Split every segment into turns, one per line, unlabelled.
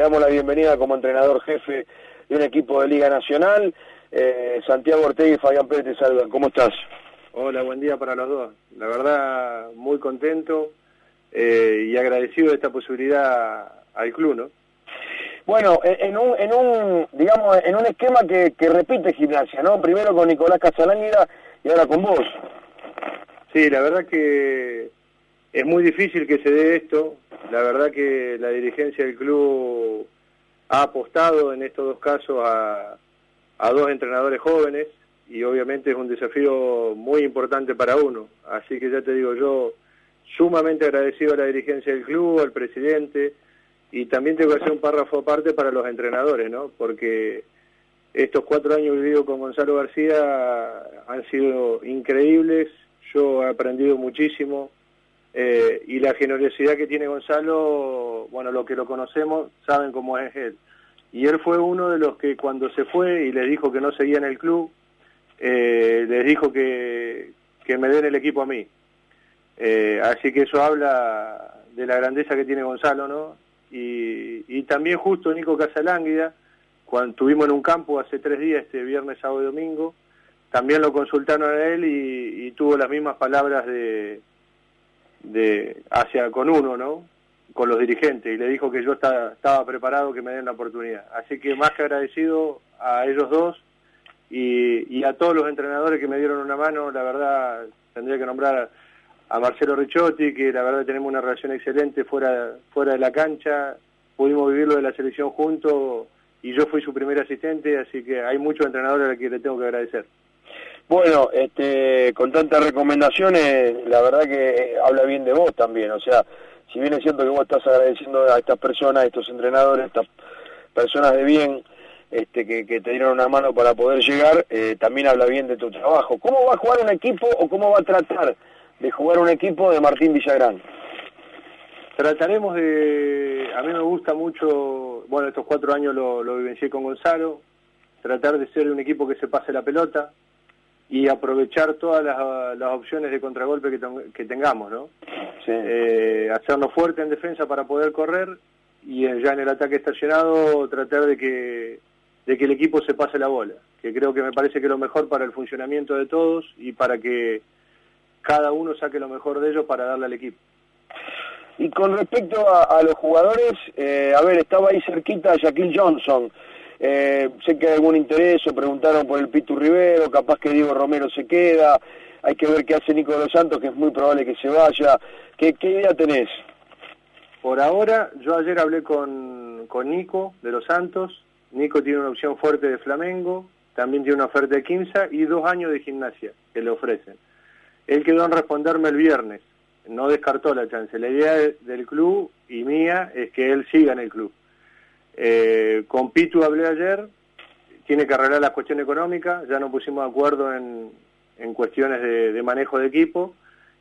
damos la bienvenida como entrenador jefe de un equipo de Liga Nacional. Eh, Santiago Ortega y Fabián Pérez te saludan. ¿Cómo estás?
Hola, buen día para los dos. La verdad, muy contento eh, y agradecido de esta posibilidad al club, ¿no?
Bueno, en un, en un, digamos, en un esquema que, que repite gimnasia, ¿no? Primero con Nicolás Casalánguida y ahora con vos.
Sí, la verdad que es muy difícil que se dé esto. La verdad que la dirigencia del club ha apostado en estos dos casos a, a dos entrenadores jóvenes y obviamente es un desafío muy importante para uno. Así que ya te digo yo, sumamente agradecido a la dirigencia del club, al presidente y también tengo que hacer un párrafo aparte para los entrenadores, ¿no? Porque estos cuatro años vividos con Gonzalo García han sido increíbles, yo he aprendido muchísimo, eh, y la generosidad que tiene Gonzalo, bueno, los que lo conocemos saben cómo es él. Y él fue uno de los que cuando se fue y les dijo que no seguía en el club, eh, les dijo que, que me den el equipo a mí. Eh, así que eso habla de la grandeza que tiene Gonzalo, ¿no? Y, y también justo Nico Casalánguida, cuando estuvimos en un campo hace tres días, este viernes, sábado y domingo, también lo consultaron a él y, y tuvo las mismas palabras de, de hacia con uno, ¿no? Con los dirigentes y le dijo que yo estaba preparado que me den la oportunidad. Así que más que agradecido a ellos dos y, y a todos los entrenadores que me dieron una mano, la verdad tendría que nombrar a, a Marcelo Ricciotti, que la verdad tenemos una relación excelente fuera fuera de la cancha, pudimos vivirlo de la selección juntos y yo fui su primer asistente, así que hay muchos entrenadores a los que le tengo que agradecer.
Bueno, este, con tantas recomendaciones, la verdad que habla bien de vos también. O sea, si bien es cierto que vos estás agradeciendo a estas personas, a estos entrenadores, a estas personas de bien este, que, que te dieron una mano para poder llegar, eh, también habla bien de tu trabajo. ¿Cómo va a jugar un equipo o cómo va a tratar de jugar un equipo de Martín Villagrán?
Trataremos de... A mí me gusta mucho, bueno, estos cuatro años lo, lo vivencié con Gonzalo, tratar de ser un equipo que se pase la pelota, y aprovechar todas las, las opciones de contragolpe que, que tengamos, ¿no?
Sí.
Eh, hacernos fuerte en defensa para poder correr y ya en el ataque estacionado tratar de que, de que el equipo se pase la bola, que creo que me parece que es lo mejor para el funcionamiento de todos y para que cada uno saque lo mejor de ellos para darle al equipo.
Y con respecto a, a los jugadores, eh, a ver, estaba ahí cerquita Shaquille Johnson, eh, sé que hay algún interés, o preguntaron por el Pitu Rivero, capaz que Diego Romero se queda, hay que ver qué hace Nico de los Santos, que es muy probable que se vaya. ¿Qué, qué idea tenés?
Por ahora, yo ayer hablé con, con Nico de los Santos, Nico tiene una opción fuerte de Flamengo, también tiene una oferta de Quimsa y dos años de gimnasia que le ofrecen. Él quedó en responderme el viernes, no descartó la chance. La idea del club y mía es que él siga en el club. Eh, con Pitu hablé ayer, tiene que arreglar la cuestión económica, ya nos pusimos de acuerdo en, en cuestiones de, de, manejo de equipo,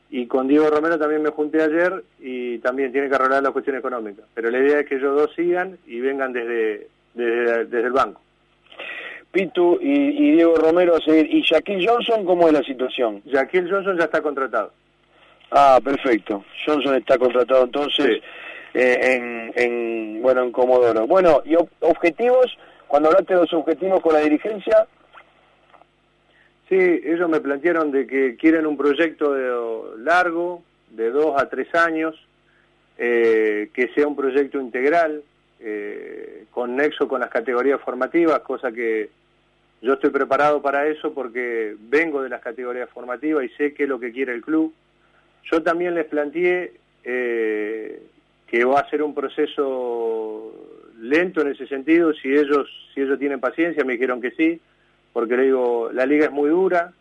y con Diego Romero también me junté ayer y también tiene que arreglar la cuestión económica. Pero la idea es que ellos dos sigan y vengan desde, desde, desde el banco.
Pitu y, y, Diego Romero a seguir. ¿Y Shaquille Johnson cómo es la situación?
Shaquille Johnson ya está contratado.
Ah, perfecto. Johnson está contratado entonces. Sí en, en, bueno, en Comodoro. Bueno, y objetivos, cuando hablaste de los objetivos con la dirigencia.
Sí, ellos me plantearon de que quieren un proyecto de, largo, de dos a tres años, eh, que sea un proyecto integral, eh, con nexo con las categorías formativas, cosa que yo estoy preparado para eso porque vengo de las categorías formativas y sé qué es lo que quiere el club. Yo también les planteé eh, que va a ser un proceso lento en ese sentido, si ellos, si ellos tienen paciencia, me dijeron que sí, porque le digo, la liga es muy dura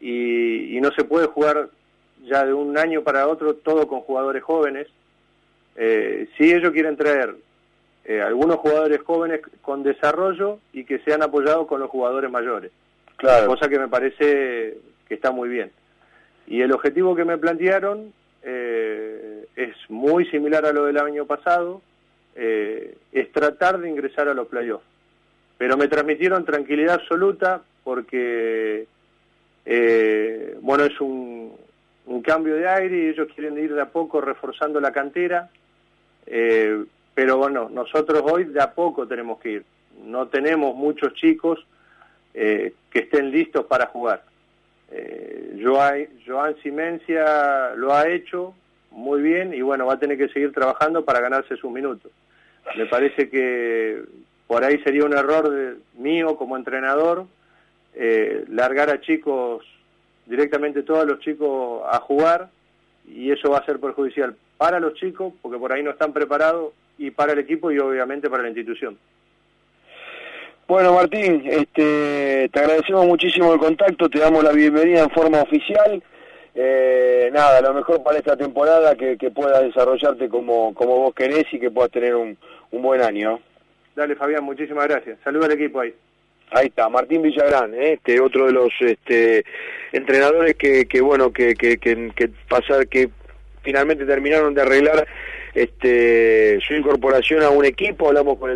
y, y no se puede jugar ya de un año para otro todo con jugadores jóvenes. Eh, si ellos quieren traer eh, algunos jugadores jóvenes con desarrollo y que sean apoyados con los jugadores mayores.
Claro.
Cosa que me parece que está muy bien. Y el objetivo que me plantearon eh, es muy similar a lo del año pasado, eh, es tratar de ingresar a los playoffs. Pero me transmitieron tranquilidad absoluta porque, eh, bueno, es un, un, cambio de aire y ellos quieren ir de a poco reforzando la cantera. Eh, pero bueno, nosotros hoy de a poco tenemos que ir. No tenemos muchos chicos que estén listos para jugar. Eh, Joan, Joan Simencia lo ha hecho muy bien y bueno, va a tener que seguir trabajando para ganarse sus minutos. Me parece que por ahí sería un error de, mío como entrenador eh, largar a chicos, directamente todos los chicos a jugar y eso va a ser perjudicial para los chicos porque por ahí no están preparados y para el equipo y obviamente para la institución.
Bueno Martín, este, te agradecemos muchísimo el contacto, te damos la bienvenida en forma oficial. Eh, nada, lo mejor para esta temporada que, que puedas desarrollarte como, como vos querés y que puedas tener un, un buen año.
Dale Fabián, muchísimas gracias. Saluda al equipo ahí.
Ahí está, Martín Villagrán, ¿eh? este otro de los este, entrenadores que, que bueno, que, que, que, que pasar, que finalmente terminaron de arreglar este, su incorporación a un equipo, hablamos con el